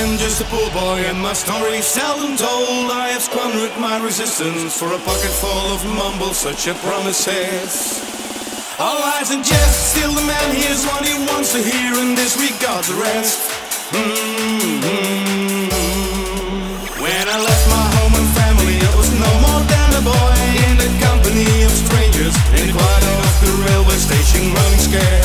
I'm just a poor boy and my story seldom told. I have squandered my resistance for a pocket full of mumble, such a promises. All lies and jest, still the man hears what he wants to hear and disregards the rest. Mm-hmm. When I left my home and family, I was no more than a boy in the company of strangers in the quiet of the railway station, running scared.